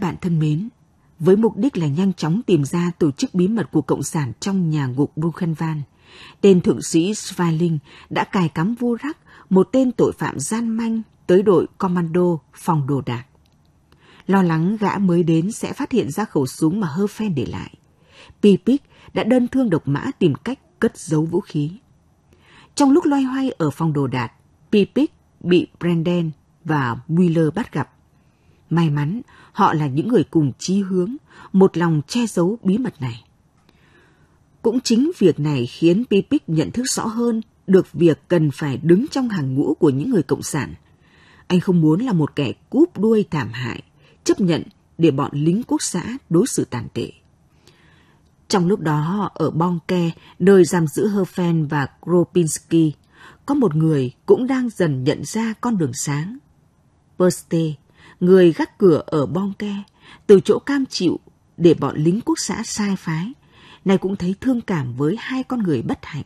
các bạn thân mến, với mục đích là nhanh chóng tìm ra tổ chức bí mật của Cộng sản trong nhà ngục Buchenwald, tên thượng sĩ Svaling đã cài cắm vô rắc một tên tội phạm gian manh tới đội commando phòng đồ đạc. Lo lắng gã mới đến sẽ phát hiện ra khẩu súng mà Hơ Phen để lại. Pipik đã đơn thương độc mã tìm cách cất giấu vũ khí. Trong lúc loay hoay ở phòng đồ đạc, Pipik bị Brandon và Wheeler bắt gặp. May mắn, họ là những người cùng chí hướng, một lòng che giấu bí mật này. Cũng chính việc này khiến Pipik nhận thức rõ hơn được việc cần phải đứng trong hàng ngũ của những người cộng sản. Anh không muốn là một kẻ cúp đuôi thảm hại, chấp nhận để bọn lính quốc xã đối xử tàn tệ. Trong lúc đó, ở Bonke, nơi giam giữ Herfen và Kropinski, có một người cũng đang dần nhận ra con đường sáng. Perste, người gác cửa ở Bonke, từ chỗ cam chịu để bọn lính quốc xã sai phái, này cũng thấy thương cảm với hai con người bất hạnh.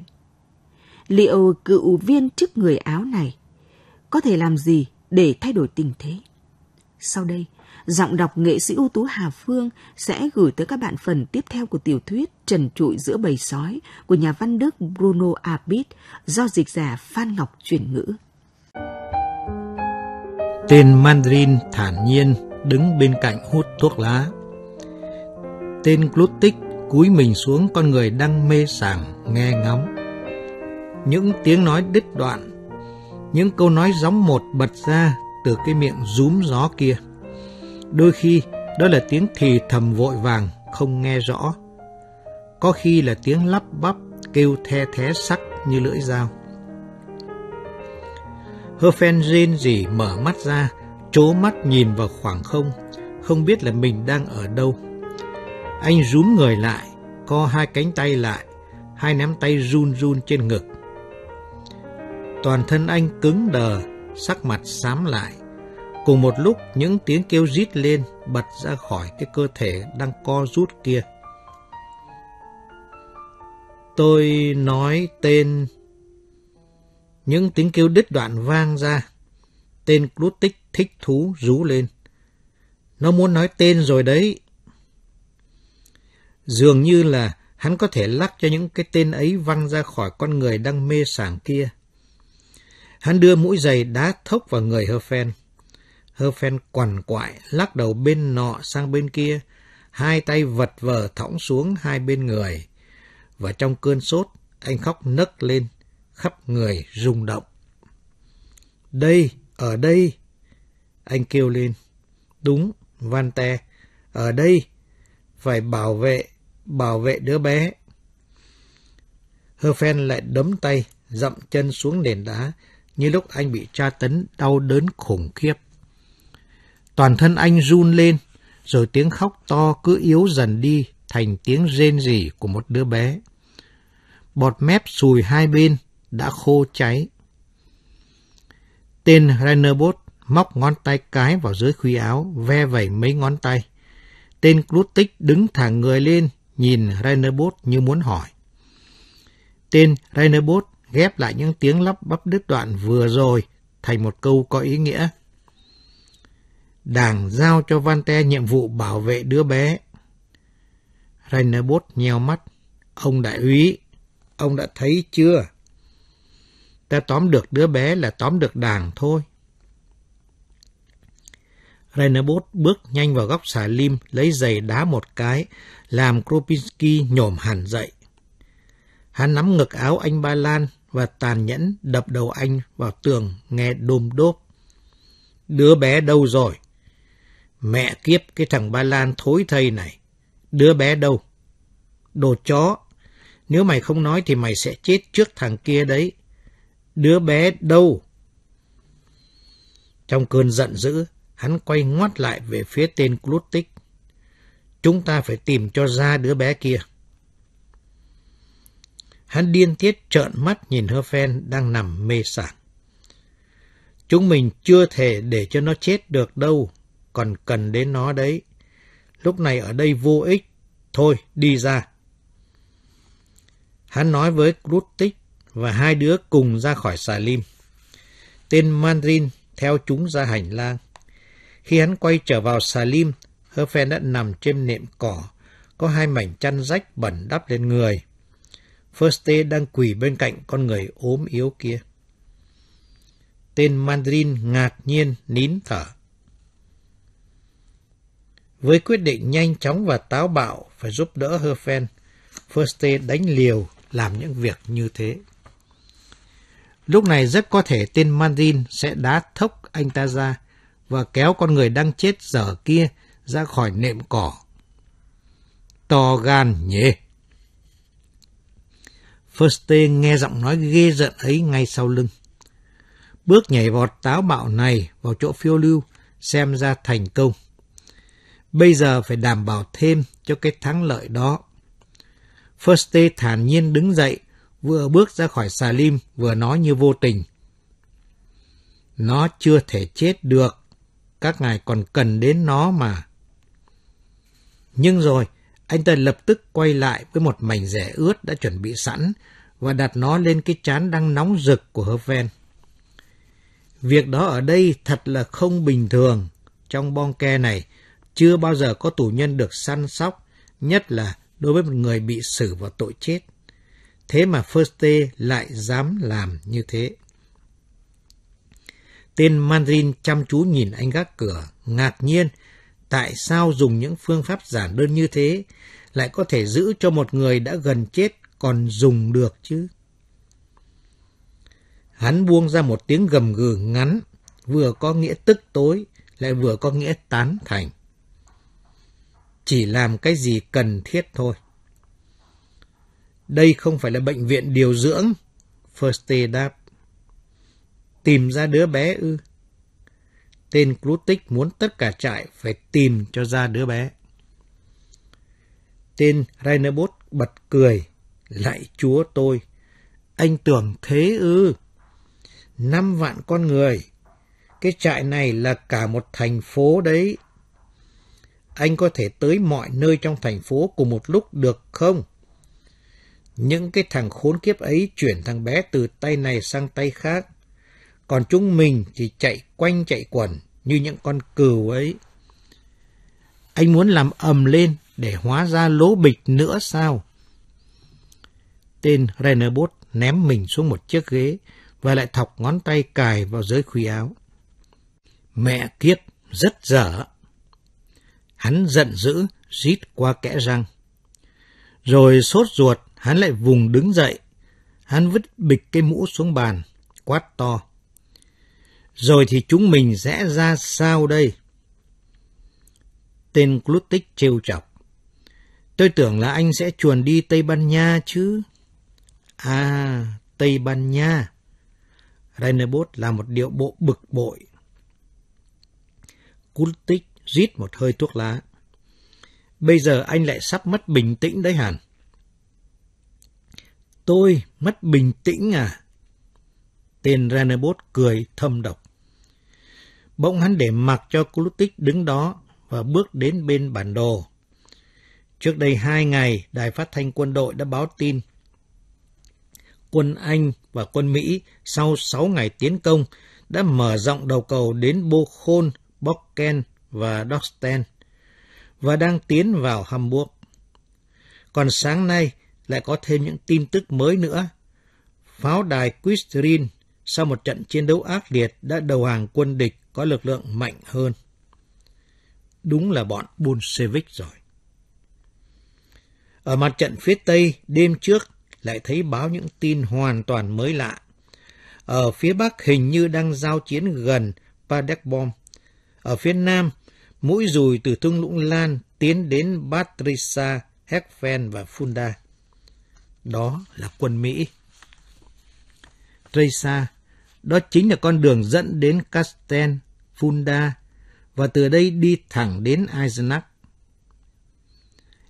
Liệu cựu viên chức người Áo này có thể làm gì để thay đổi tình thế? Sau đây, giọng đọc nghệ sĩ ưu tú Hà Phương sẽ gửi tới các bạn phần tiếp theo của tiểu thuyết Trần trụi giữa bầy sói của nhà văn Đức Bruno Abit do dịch giả Phan Ngọc chuyển ngữ. Tên Mandarin thản nhiên đứng bên cạnh hút thuốc lá. Tên Glutik cúi mình xuống con người đang mê sảng nghe ngóng. Những tiếng nói đứt đoạn, những câu nói gióng một bật ra từ cái miệng rúm gió kia. Đôi khi đó là tiếng thì thầm vội vàng, không nghe rõ. Có khi là tiếng lắp bắp, kêu the thé sắc như lưỡi dao. Herfen rên rỉ mở mắt ra, chố mắt nhìn vào khoảng không, không biết là mình đang ở đâu. Anh rúm người lại, co hai cánh tay lại, hai nắm tay run run trên ngực. Toàn thân anh cứng đờ, sắc mặt xám lại. Cùng một lúc những tiếng kêu rít lên bật ra khỏi cái cơ thể đang co rút kia. Tôi nói tên... Những tiếng kêu đứt đoạn vang ra. Tên Glutik thích thú rú lên. Nó muốn nói tên rồi đấy. Dường như là hắn có thể lắc cho những cái tên ấy văng ra khỏi con người đang mê sảng kia. Hắn đưa mũi giày đá thốc vào người Herfen. Herfen quằn quại, lắc đầu bên nọ sang bên kia, hai tay vật vờ thõng xuống hai bên người. Và trong cơn sốt, anh khóc nấc lên, khắp người rung động. Đây, ở đây! Anh kêu lên. Đúng, Van Te, ở đây, phải bảo vệ, bảo vệ đứa bé. Herfen lại đấm tay, dậm chân xuống nền đá, như lúc anh bị tra tấn đau đớn khủng khiếp. Toàn thân anh run lên, rồi tiếng khóc to cứ yếu dần đi thành tiếng rên rỉ của một đứa bé. Bọt mép sùi hai bên đã khô cháy. Tên Rainerbos móc ngón tay cái vào dưới khuy áo, ve vẩy mấy ngón tay. Tên Klutik đứng thẳng người lên, nhìn Rainerbos như muốn hỏi. Tên Rainerbos ghép lại những tiếng lắp bắp đứt đoạn vừa rồi thành một câu có ý nghĩa. Đảng giao cho Van Te nhiệm vụ bảo vệ đứa bé. Rainerbos nheo mắt. Ông đại úy, ông đã thấy chưa? Ta tóm được đứa bé là tóm được đàn thôi. Renabot bước nhanh vào góc xà lim, lấy giày đá một cái, làm Kropinski nhổm hẳn dậy. Hắn nắm ngực áo anh Ba Lan và tàn nhẫn đập đầu anh vào tường nghe đôm đốp. Đứa bé đâu rồi? Mẹ kiếp cái thằng Ba Lan thối thây này. Đứa bé đâu? Đồ chó. Nếu mày không nói thì mày sẽ chết trước thằng kia đấy. Đứa bé đâu? Trong cơn giận dữ, hắn quay ngoắt lại về phía tên Klutik. Chúng ta phải tìm cho ra đứa bé kia. Hắn điên tiết trợn mắt nhìn Hơ Phen đang nằm mê sảng. Chúng mình chưa thể để cho nó chết được đâu, còn cần đến nó đấy. Lúc này ở đây vô ích. Thôi, đi ra. Hắn nói với Krutik và hai đứa cùng ra khỏi xà lim. Tên Mandarin theo chúng ra hành lang. Khi hắn quay trở vào xà lim, Herfen đã nằm trên nệm cỏ, có hai mảnh chăn rách bẩn đắp lên người. Firste đang quỳ bên cạnh con người ốm yếu kia. Tên Mandarin ngạc nhiên nín thở. Với quyết định nhanh chóng và táo bạo phải giúp đỡ Herfen, Firste đánh liều làm những việc như thế. Lúc này rất có thể tên Mandin sẽ đá thốc anh ta ra và kéo con người đang chết dở kia ra khỏi nệm cỏ. To gan nhỉ? Firste nghe giọng nói ghê giận ấy ngay sau lưng. Bước nhảy vọt táo bạo này vào chỗ phiêu lưu xem ra thành công. Bây giờ phải đảm bảo thêm cho cái thắng lợi đó. Firste thản nhiên đứng dậy, vừa bước ra khỏi xà lim, vừa nói như vô tình. Nó chưa thể chết được, các ngài còn cần đến nó mà. Nhưng rồi, anh ta lập tức quay lại với một mảnh rẻ ướt đã chuẩn bị sẵn và đặt nó lên cái chán đang nóng rực của Hơ Ven. Việc đó ở đây thật là không bình thường. Trong bon ke này, chưa bao giờ có tù nhân được săn sóc, nhất là đối với một người bị xử vào tội chết. Thế mà Firste lại dám làm như thế. Tên Mandarin chăm chú nhìn anh gác cửa, ngạc nhiên tại sao dùng những phương pháp giản đơn như thế lại có thể giữ cho một người đã gần chết còn dùng được chứ. Hắn buông ra một tiếng gầm gừ ngắn, vừa có nghĩa tức tối, lại vừa có nghĩa tán thành. Chỉ làm cái gì cần thiết thôi. Đây không phải là bệnh viện điều dưỡng, First đáp. Tìm ra đứa bé ư? Tên Clutic muốn tất cả trại phải tìm cho ra đứa bé. Tên Rainerbos bật cười. lại chúa tôi, anh tưởng thế ư? Năm vạn con người. Cái trại này là cả một thành phố đấy. Anh có thể tới mọi nơi trong thành phố cùng một lúc được không? Những cái thằng khốn kiếp ấy chuyển thằng bé từ tay này sang tay khác. Còn chúng mình chỉ chạy quanh chạy quẩn như những con cừu ấy. Anh muốn làm ầm lên để hóa ra lố bịch nữa sao? Tên Rennerbot ném mình xuống một chiếc ghế và lại thọc ngón tay cài vào dưới khuy áo. Mẹ kiếp, rất dở. Hắn giận dữ, rít qua kẽ răng. Rồi sốt ruột, hắn lại vùng đứng dậy. Hắn vứt bịch cái mũ xuống bàn, quát to. Rồi thì chúng mình sẽ ra sao đây? Tên Clutic trêu chọc. Tôi tưởng là anh sẽ chuồn đi Tây Ban Nha chứ. À, Tây Ban Nha. Rainerbos là một điệu bộ bực bội. Cultic rít một hơi thuốc lá. Bây giờ anh lại sắp mất bình tĩnh đấy hẳn. Tôi mất bình tĩnh à? Tên Rainerbos cười thâm độc. Bỗng hắn để mặc cho Clutic đứng đó và bước đến bên bản đồ. Trước đây hai ngày, Đài Phát thanh Quân đội đã báo tin quân Anh và quân Mỹ sau 6 ngày tiến công đã mở rộng đầu cầu đến Bokhol, Bokken và Dorsten và đang tiến vào Hamburg. Còn sáng nay lại có thêm những tin tức mới nữa. Pháo đài Quistrin sau một trận chiến đấu ác liệt đã đầu hàng quân địch có lực lượng mạnh hơn. Đúng là bọn Bolshevik rồi. Ở mặt trận phía Tây, đêm trước, lại thấy báo những tin hoàn toàn mới lạ. Ở phía Bắc hình như đang giao chiến gần Padekbom. Ở phía Nam, mũi dùi từ thung lũng Lan tiến đến Batrisa, Heckfen và Funda. Đó là quân Mỹ. Tresa, đó chính là con đường dẫn đến Castel, Funda, và từ đây đi thẳng đến Eisenach.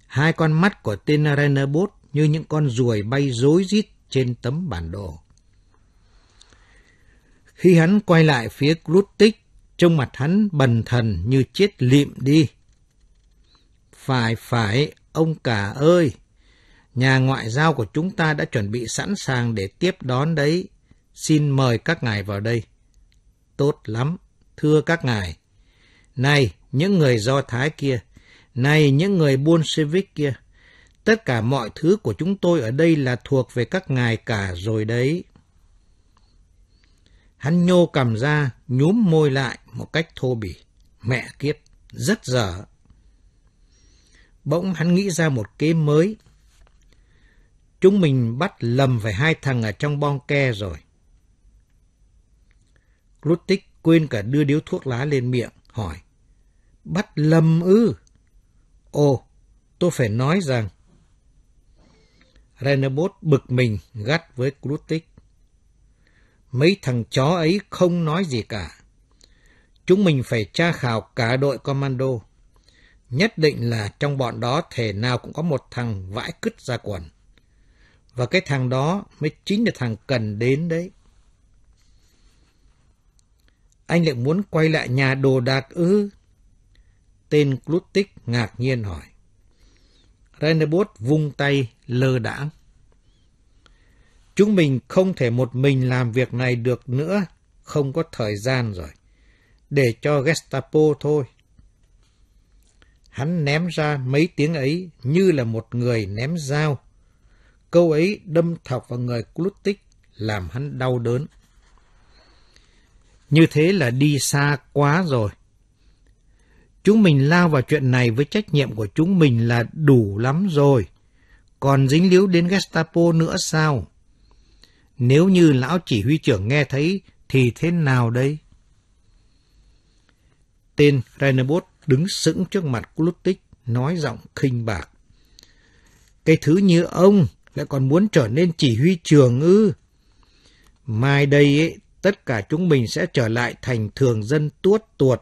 Hai con mắt của tên Rennerbot như những con ruồi bay rối rít trên tấm bản đồ. Khi hắn quay lại phía Glutik, trong mặt hắn bần thần như chết lịm đi. Phải phải, ông cả ơi! Nhà ngoại giao của chúng ta đã chuẩn bị sẵn sàng để tiếp đón đấy. Xin mời các ngài vào đây. Tốt lắm, thưa các ngài. Này, những người Do Thái kia, Này những người Bolshevik kia, tất cả mọi thứ của chúng tôi ở đây là thuộc về các ngài cả rồi đấy. Hắn nhô cầm ra, nhúm môi lại một cách thô bỉ. Mẹ kiếp, rất dở. Bỗng hắn nghĩ ra một kế mới. Chúng mình bắt lầm phải hai thằng ở trong bong ke rồi. Glutik quên cả đưa điếu thuốc lá lên miệng, hỏi. Bắt lầm ư? Ồ, tôi phải nói rằng... Renabot bực mình gắt với Glutik. Mấy thằng chó ấy không nói gì cả. Chúng mình phải tra khảo cả đội commando. Nhất định là trong bọn đó thể nào cũng có một thằng vãi cứt ra quần. Và cái thằng đó mới chính là thằng cần đến đấy. Anh lại muốn quay lại nhà đồ đạc ư? Tên Clutic ngạc nhiên hỏi. Renebot vung tay lơ đãng. Chúng mình không thể một mình làm việc này được nữa, không có thời gian rồi. Để cho Gestapo thôi. Hắn ném ra mấy tiếng ấy như là một người ném dao. Câu ấy đâm thọc vào người Klutik làm hắn đau đớn. Như thế là đi xa quá rồi. Chúng mình lao vào chuyện này với trách nhiệm của chúng mình là đủ lắm rồi. Còn dính líu đến Gestapo nữa sao? Nếu như lão chỉ huy trưởng nghe thấy thì thế nào đây? Tên Rainerbos đứng sững trước mặt Klutik, nói giọng khinh bạc. Cái thứ như ông lại còn muốn trở nên chỉ huy trường ư? Mai đây ấy, tất cả chúng mình sẽ trở lại thành thường dân tuốt tuột,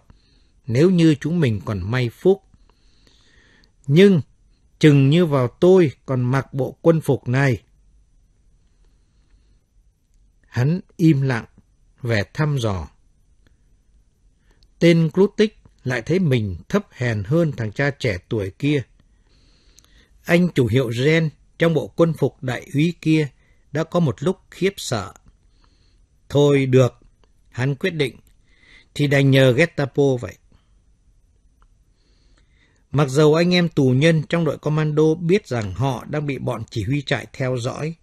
nếu như chúng mình còn may phúc. Nhưng, chừng như vào tôi còn mặc bộ quân phục này. Hắn im lặng, vẻ thăm dò. Tên Glutik lại thấy mình thấp hèn hơn thằng cha trẻ tuổi kia. Anh chủ hiệu Gen trong bộ quân phục đại úy kia đã có một lúc khiếp sợ. Thôi được, hắn quyết định, thì đành nhờ Gestapo vậy. Mặc dầu anh em tù nhân trong đội commando biết rằng họ đang bị bọn chỉ huy trại theo dõi,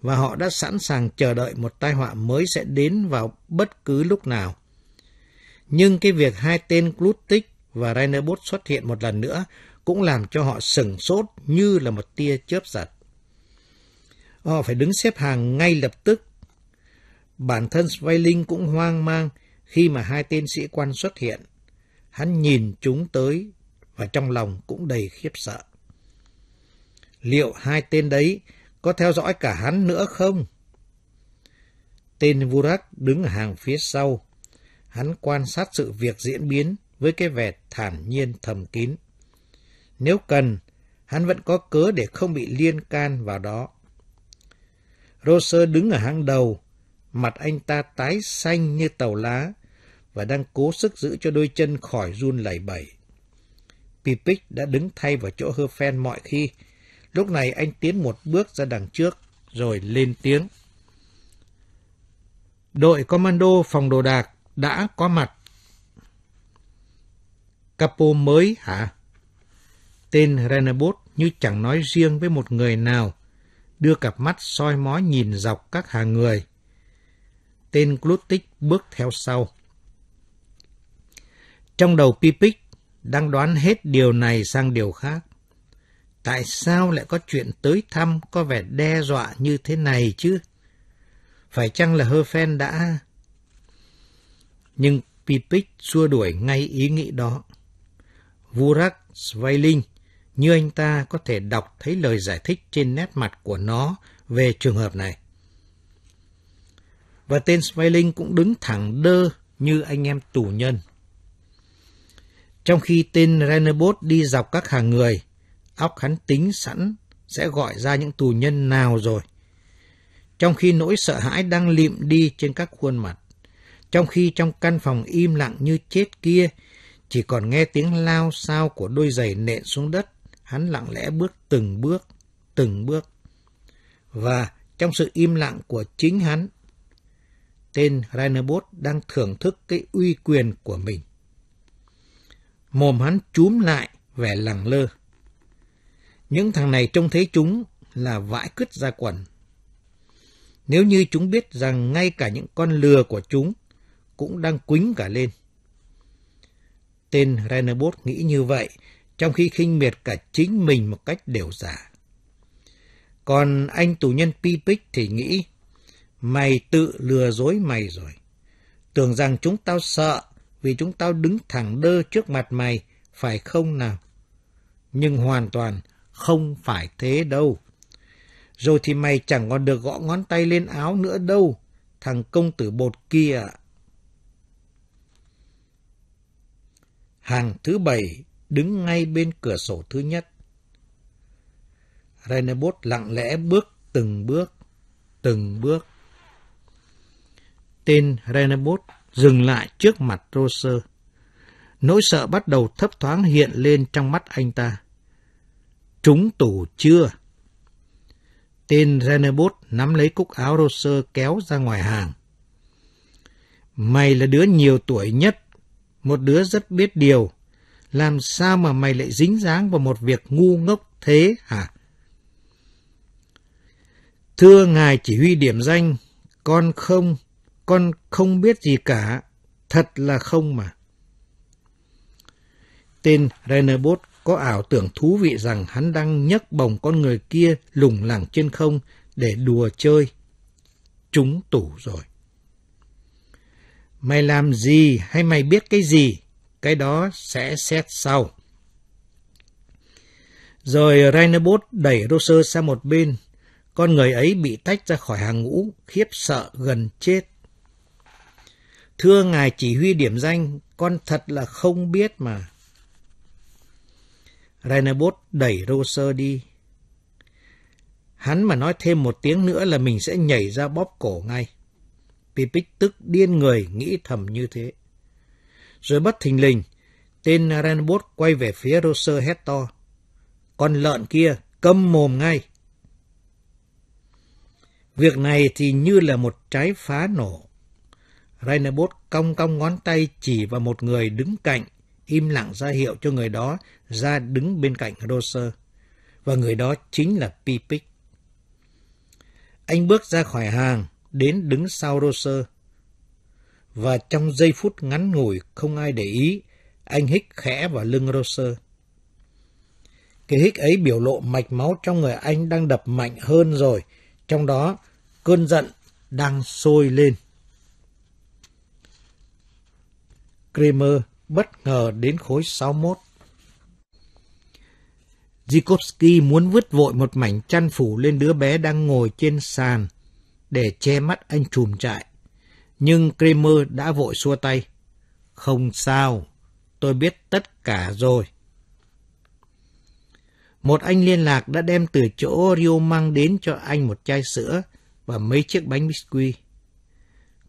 và họ đã sẵn sàng chờ đợi một tai họa mới sẽ đến vào bất cứ lúc nào. Nhưng cái việc hai tên Klutik và Rainerbos xuất hiện một lần nữa cũng làm cho họ sừng sốt như là một tia chớp giật. Họ phải đứng xếp hàng ngay lập tức. Bản thân Sveiling cũng hoang mang khi mà hai tên sĩ quan xuất hiện. Hắn nhìn chúng tới và trong lòng cũng đầy khiếp sợ. Liệu hai tên đấy có theo dõi cả hắn nữa không? Tên Vurak đứng ở hàng phía sau. Hắn quan sát sự việc diễn biến với cái vẻ thản nhiên thầm kín. Nếu cần, hắn vẫn có cớ để không bị liên can vào đó. Roser đứng ở hàng đầu, mặt anh ta tái xanh như tàu lá và đang cố sức giữ cho đôi chân khỏi run lẩy bẩy. Pipic đã đứng thay vào chỗ hơ phen mọi khi. Lúc này anh tiến một bước ra đằng trước, rồi lên tiếng. Đội commando phòng đồ đạc đã có mặt. Capo mới hả? Tên Renabot như chẳng nói riêng với một người nào, đưa cặp mắt soi mói nhìn dọc các hàng người. Tên Glutik bước theo sau. Trong đầu Pipic đang đoán hết điều này sang điều khác. Tại sao lại có chuyện tới thăm có vẻ đe dọa như thế này chứ? Phải chăng là Herfen đã... Nhưng Pipic xua đuổi ngay ý nghĩ đó. Vurak Sveiling, như anh ta có thể đọc thấy lời giải thích trên nét mặt của nó về trường hợp này. Và tên Smiling cũng đứng thẳng đơ như anh em tù nhân. Trong khi tên Rennerbot đi dọc các hàng người, óc hắn tính sẵn sẽ gọi ra những tù nhân nào rồi. Trong khi nỗi sợ hãi đang liệm đi trên các khuôn mặt, trong khi trong căn phòng im lặng như chết kia, chỉ còn nghe tiếng lao sao của đôi giày nện xuống đất, hắn lặng lẽ bước từng bước, từng bước. Và trong sự im lặng của chính hắn, tên Rainerbos đang thưởng thức cái uy quyền của mình. Mồm hắn chúm lại vẻ lẳng lơ. Những thằng này trông thấy chúng là vãi cứt ra quần. Nếu như chúng biết rằng ngay cả những con lừa của chúng cũng đang quính cả lên. Tên Rainerbos nghĩ như vậy, trong khi khinh miệt cả chính mình một cách đều giả. Còn anh tù nhân Pipic thì nghĩ, mày tự lừa dối mày rồi. Tưởng rằng chúng tao sợ vì chúng tao đứng thẳng đơ trước mặt mày, phải không nào? Nhưng hoàn toàn không phải thế đâu. Rồi thì mày chẳng còn được gõ ngón tay lên áo nữa đâu, thằng công tử bột kia. Hàng thứ bảy đứng ngay bên cửa sổ thứ nhất. Renebot lặng lẽ bước từng bước, từng bước. Tên Renebot dừng lại trước mặt Roser. Nỗi sợ bắt đầu thấp thoáng hiện lên trong mắt anh ta. Trúng tủ chưa? Tên Renebot nắm lấy cúc áo Roser kéo ra ngoài hàng. Mày là đứa nhiều tuổi nhất, một đứa rất biết điều. Làm sao mà mày lại dính dáng vào một việc ngu ngốc thế hả? Thưa ngài chỉ huy điểm danh, con không, con không biết gì cả, thật là không mà. Tên Rennerbot có ảo tưởng thú vị rằng hắn đang nhấc bồng con người kia lủng lẳng trên không để đùa chơi. Chúng tủ rồi. Mày làm gì hay mày biết cái gì? Cái đó sẽ xét sau. Rồi Rainerbos đẩy Roser sang một bên. Con người ấy bị tách ra khỏi hàng ngũ, khiếp sợ gần chết. Thưa ngài chỉ huy điểm danh, con thật là không biết mà. Rainerbos đẩy Roser đi. Hắn mà nói thêm một tiếng nữa là mình sẽ nhảy ra bóp cổ ngay. Pipic tức điên người nghĩ thầm như thế. Rồi bất thình lình, tên Renbot quay về phía Roser hét to. Con lợn kia, câm mồm ngay. Việc này thì như là một trái phá nổ. Rainerbos cong cong ngón tay chỉ vào một người đứng cạnh, im lặng ra hiệu cho người đó ra đứng bên cạnh Roser. Và người đó chính là Pipic. Anh bước ra khỏi hàng, đến đứng sau Roser. Và trong giây phút ngắn ngủi không ai để ý, anh hít khẽ vào lưng Roser. Cái hít ấy biểu lộ mạch máu trong người anh đang đập mạnh hơn rồi, trong đó cơn giận đang sôi lên. Kramer bất ngờ đến khối 61. Zikovsky muốn vứt vội một mảnh chăn phủ lên đứa bé đang ngồi trên sàn để che mắt anh trùm trại. Nhưng Kramer đã vội xua tay. Không sao, tôi biết tất cả rồi. Một anh liên lạc đã đem từ chỗ Rio mang đến cho anh một chai sữa và mấy chiếc bánh biscuit.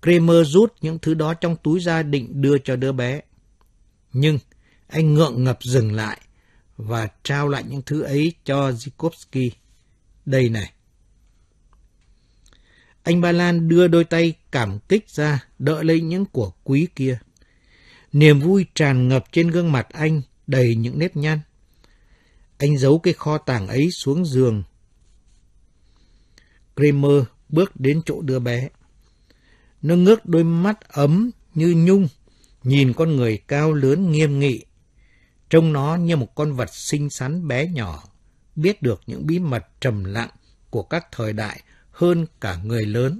Kramer rút những thứ đó trong túi ra định đưa cho đứa bé. Nhưng anh ngượng ngập dừng lại và trao lại những thứ ấy cho Zikovsky. Đây này. Anh Ba Lan đưa đôi tay cảm kích ra, đỡ lấy những của quý kia. Niềm vui tràn ngập trên gương mặt anh, đầy những nếp nhăn. Anh giấu cái kho tàng ấy xuống giường. Kramer bước đến chỗ đứa bé. Nó ngước đôi mắt ấm như nhung, nhìn con người cao lớn nghiêm nghị. Trông nó như một con vật xinh xắn bé nhỏ, biết được những bí mật trầm lặng của các thời đại hơn cả người lớn.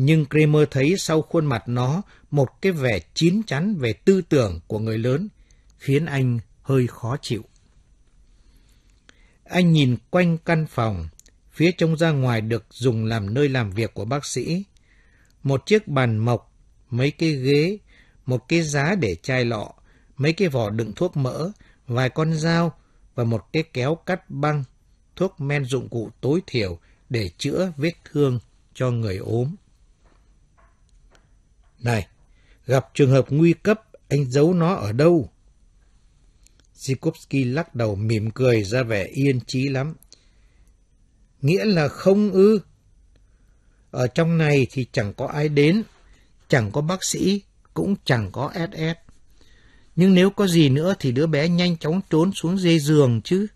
Nhưng Kramer thấy sau khuôn mặt nó một cái vẻ chín chắn về tư tưởng của người lớn, khiến anh hơi khó chịu. Anh nhìn quanh căn phòng, phía trông ra ngoài được dùng làm nơi làm việc của bác sĩ. Một chiếc bàn mộc, mấy cái ghế, một cái giá để chai lọ, mấy cái vỏ đựng thuốc mỡ, vài con dao và một cái kéo cắt băng thuốc men dụng cụ tối thiểu để chữa vết thương cho người ốm. Này, gặp trường hợp nguy cấp, anh giấu nó ở đâu? Zikovsky lắc đầu mỉm cười ra vẻ yên trí lắm. Nghĩa là không ư? Ở trong này thì chẳng có ai đến, chẳng có bác sĩ, cũng chẳng có SS. Nhưng nếu có gì nữa thì đứa bé nhanh chóng trốn xuống dây giường chứ.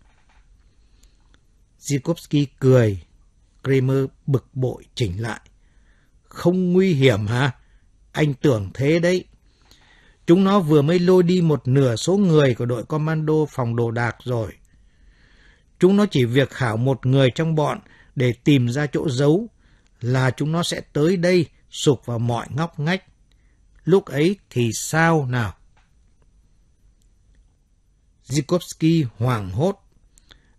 Zhikovsky cười. Kramer bực bội chỉnh lại. Không nguy hiểm hả? Anh tưởng thế đấy. Chúng nó vừa mới lôi đi một nửa số người của đội commando phòng đồ đạc rồi. Chúng nó chỉ việc khảo một người trong bọn để tìm ra chỗ giấu là chúng nó sẽ tới đây sụp vào mọi ngóc ngách. Lúc ấy thì sao nào? Zikovsky hoảng hốt.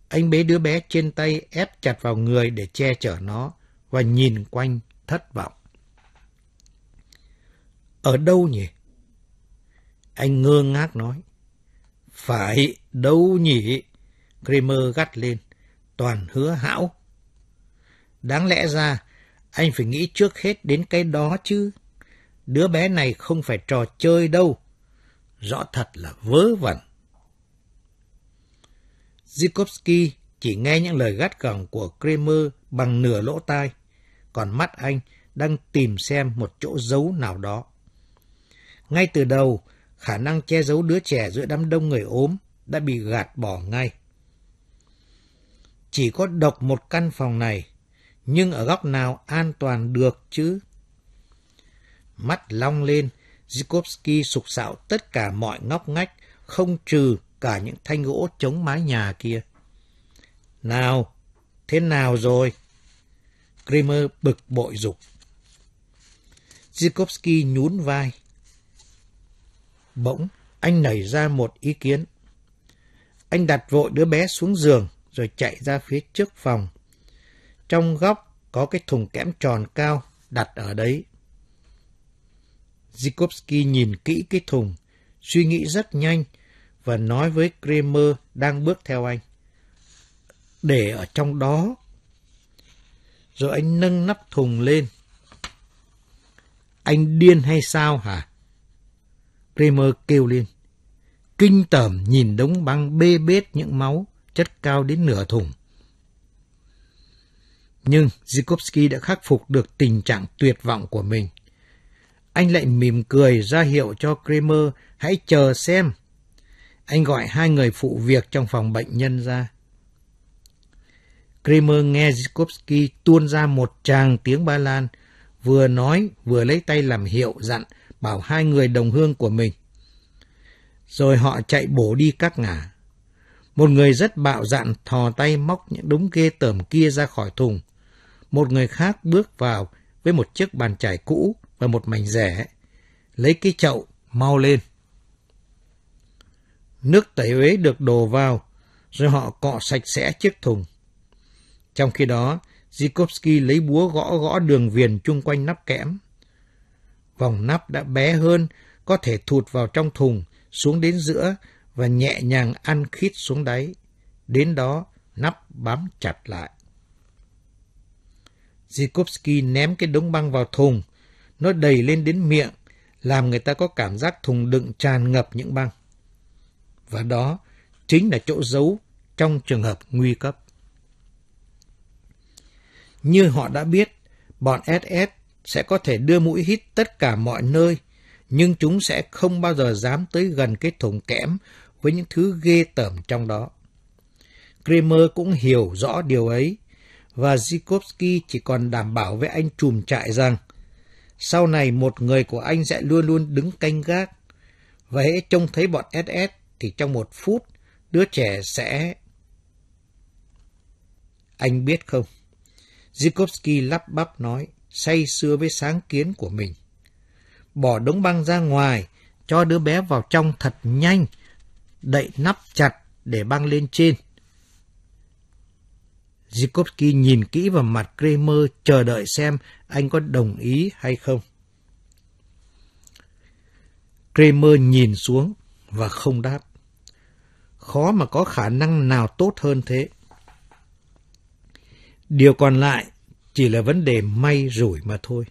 Anh bế đứa bé trên tay ép chặt vào người để che chở nó và nhìn quanh thất vọng. Ở đâu nhỉ? Anh ngơ ngác nói. Phải, đâu nhỉ? Kramer gắt lên. Toàn hứa hão. Đáng lẽ ra, anh phải nghĩ trước hết đến cái đó chứ. Đứa bé này không phải trò chơi đâu. Rõ thật là vớ vẩn. Zikovsky chỉ nghe những lời gắt gỏng của Kramer bằng nửa lỗ tai, còn mắt anh đang tìm xem một chỗ giấu nào đó. Ngay từ đầu, khả năng che giấu đứa trẻ giữa đám đông người ốm đã bị gạt bỏ ngay. Chỉ có độc một căn phòng này, nhưng ở góc nào an toàn được chứ? Mắt long lên, Zikovsky sục sạo tất cả mọi ngóc ngách, không trừ cả những thanh gỗ chống mái nhà kia. Nào, thế nào rồi? Kramer bực bội dục. Zikovsky nhún vai. Bỗng, anh nảy ra một ý kiến. Anh đặt vội đứa bé xuống giường, rồi chạy ra phía trước phòng. Trong góc có cái thùng kẽm tròn cao đặt ở đấy. Zikovsky nhìn kỹ cái thùng, suy nghĩ rất nhanh và nói với Kramer đang bước theo anh. Để ở trong đó. Rồi anh nâng nắp thùng lên. Anh điên hay sao hả? Kramer kêu lên. Kinh tởm nhìn đống băng bê bết những máu chất cao đến nửa thùng. Nhưng Zikovsky đã khắc phục được tình trạng tuyệt vọng của mình. Anh lại mỉm cười ra hiệu cho Kramer hãy chờ xem. Anh gọi hai người phụ việc trong phòng bệnh nhân ra. Kramer nghe Zikovsky tuôn ra một tràng tiếng Ba Lan, vừa nói vừa lấy tay làm hiệu dặn bảo hai người đồng hương của mình. Rồi họ chạy bổ đi các ngả. Một người rất bạo dạn thò tay móc những đống ghê tởm kia ra khỏi thùng. Một người khác bước vào với một chiếc bàn chải cũ và một mảnh rẻ. Lấy cái chậu, mau lên. Nước tẩy uế được đổ vào, rồi họ cọ sạch sẽ chiếc thùng. Trong khi đó, Zikovsky lấy búa gõ gõ đường viền chung quanh nắp kẽm. Vòng nắp đã bé hơn, có thể thụt vào trong thùng, xuống đến giữa và nhẹ nhàng ăn khít xuống đáy. Đến đó, nắp bám chặt lại. Zikovsky ném cái đống băng vào thùng. Nó đầy lên đến miệng, làm người ta có cảm giác thùng đựng tràn ngập những băng. Và đó chính là chỗ giấu trong trường hợp nguy cấp. Như họ đã biết, bọn SS sẽ có thể đưa mũi hít tất cả mọi nơi, nhưng chúng sẽ không bao giờ dám tới gần cái thùng kẽm với những thứ ghê tởm trong đó. Kramer cũng hiểu rõ điều ấy, và Zikovsky chỉ còn đảm bảo với anh trùm trại rằng sau này một người của anh sẽ luôn luôn đứng canh gác, và hễ trông thấy bọn SS thì trong một phút đứa trẻ sẽ... Anh biết không? Zikovsky lắp bắp nói, say sưa với sáng kiến của mình. Bỏ đống băng ra ngoài, cho đứa bé vào trong thật nhanh, đậy nắp chặt để băng lên trên. Zikovsky nhìn kỹ vào mặt Kramer chờ đợi xem anh có đồng ý hay không. Kramer nhìn xuống và không đáp. Khó mà có khả năng nào tốt hơn thế. Điều còn lại chỉ là vấn đề may rủi mà thôi.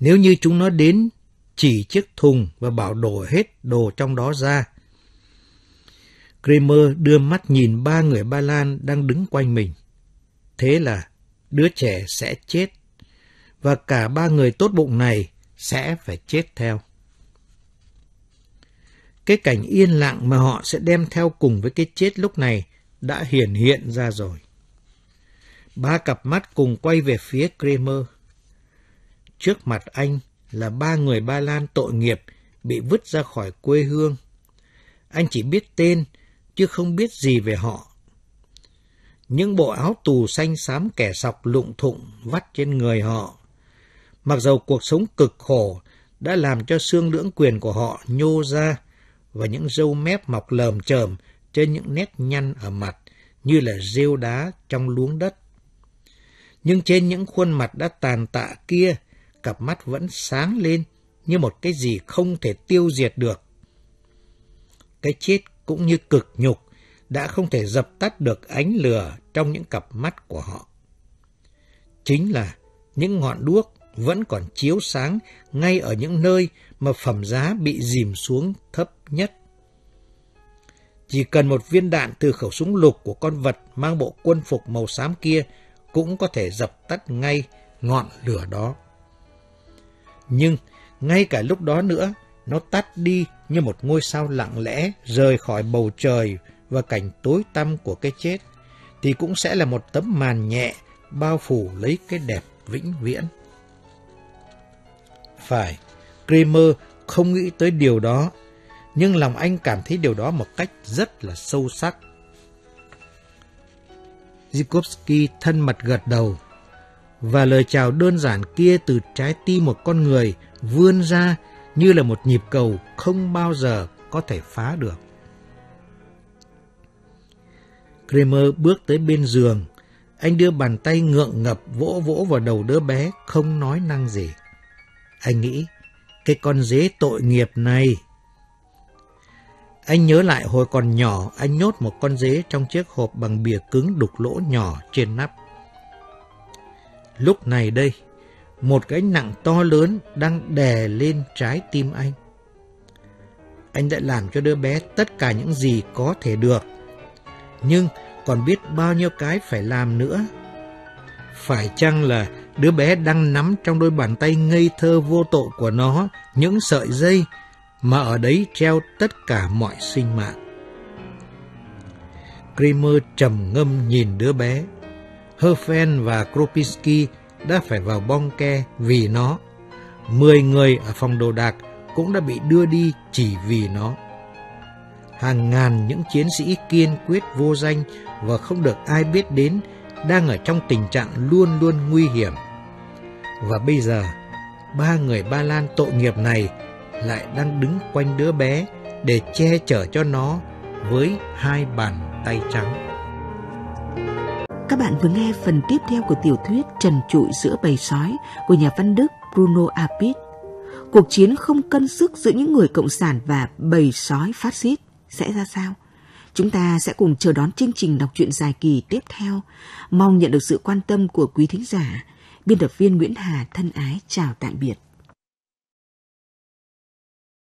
Nếu như chúng nó đến chỉ chiếc thùng và bảo đổ hết đồ trong đó ra. Kramer đưa mắt nhìn ba người Ba Lan đang đứng quanh mình. Thế là đứa trẻ sẽ chết, và cả ba người tốt bụng này sẽ phải chết theo. cái cảnh yên lặng mà họ sẽ đem theo cùng với cái chết lúc này đã hiển hiện ra rồi. Ba cặp mắt cùng quay về phía Kramer. Trước mặt anh là ba người Ba Lan tội nghiệp bị vứt ra khỏi quê hương. Anh chỉ biết tên, chứ không biết gì về họ. Những bộ áo tù xanh xám kẻ sọc lụng thụng vắt trên người họ. Mặc dầu cuộc sống cực khổ đã làm cho xương lưỡng quyền của họ nhô ra và những râu mép mọc lờm chởm trên những nét nhăn ở mặt như là rêu đá trong luống đất. Nhưng trên những khuôn mặt đã tàn tạ kia, cặp mắt vẫn sáng lên như một cái gì không thể tiêu diệt được. Cái chết cũng như cực nhục đã không thể dập tắt được ánh lửa trong những cặp mắt của họ. Chính là những ngọn đuốc vẫn còn chiếu sáng ngay ở những nơi mà phẩm giá bị dìm xuống thấp nhất. Chỉ cần một viên đạn từ khẩu súng lục của con vật mang bộ quân phục màu xám kia cũng có thể dập tắt ngay ngọn lửa đó. Nhưng ngay cả lúc đó nữa, nó tắt đi như một ngôi sao lặng lẽ rời khỏi bầu trời và cảnh tối tăm của cái chết, thì cũng sẽ là một tấm màn nhẹ bao phủ lấy cái đẹp vĩnh viễn. Phải, Kramer không nghĩ tới điều đó, nhưng lòng anh cảm thấy điều đó một cách rất là sâu sắc. Zhikovsky thân mật gật đầu, và lời chào đơn giản kia từ trái tim một con người vươn ra như là một nhịp cầu không bao giờ có thể phá được. Kramer bước tới bên giường. Anh đưa bàn tay ngượng ngập vỗ vỗ vào đầu đứa bé, không nói năng gì. Anh nghĩ, cái con dế tội nghiệp này. Anh nhớ lại hồi còn nhỏ, anh nhốt một con dế trong chiếc hộp bằng bìa cứng đục lỗ nhỏ trên nắp. Lúc này đây, một cái nặng to lớn đang đè lên trái tim anh. Anh đã làm cho đứa bé tất cả những gì có thể được. Nhưng còn biết bao nhiêu cái phải làm nữa. Phải chăng là đứa bé đang nắm trong đôi bàn tay ngây thơ vô tội của nó những sợi dây mà ở đấy treo tất cả mọi sinh mạng. Kramer trầm ngâm nhìn đứa bé. Herfen và Kropinski đã phải vào bong ke vì nó. Mười người ở phòng đồ đạc cũng đã bị đưa đi chỉ vì nó. Hàng ngàn những chiến sĩ kiên quyết vô danh và không được ai biết đến đang ở trong tình trạng luôn luôn nguy hiểm. Và bây giờ, ba người Ba Lan tội nghiệp này lại đang đứng quanh đứa bé để che chở cho nó với hai bàn tay trắng. Các bạn vừa nghe phần tiếp theo của tiểu thuyết Trần trụi giữa bầy sói của nhà văn Đức Bruno Apit. Cuộc chiến không cân sức giữa những người cộng sản và bầy sói phát xít sẽ ra sao? Chúng ta sẽ cùng chờ đón chương trình đọc truyện dài kỳ tiếp theo. Mong nhận được sự quan tâm của quý thính giả. Biên tập viên Nguyễn Hà thân ái chào tạm biệt.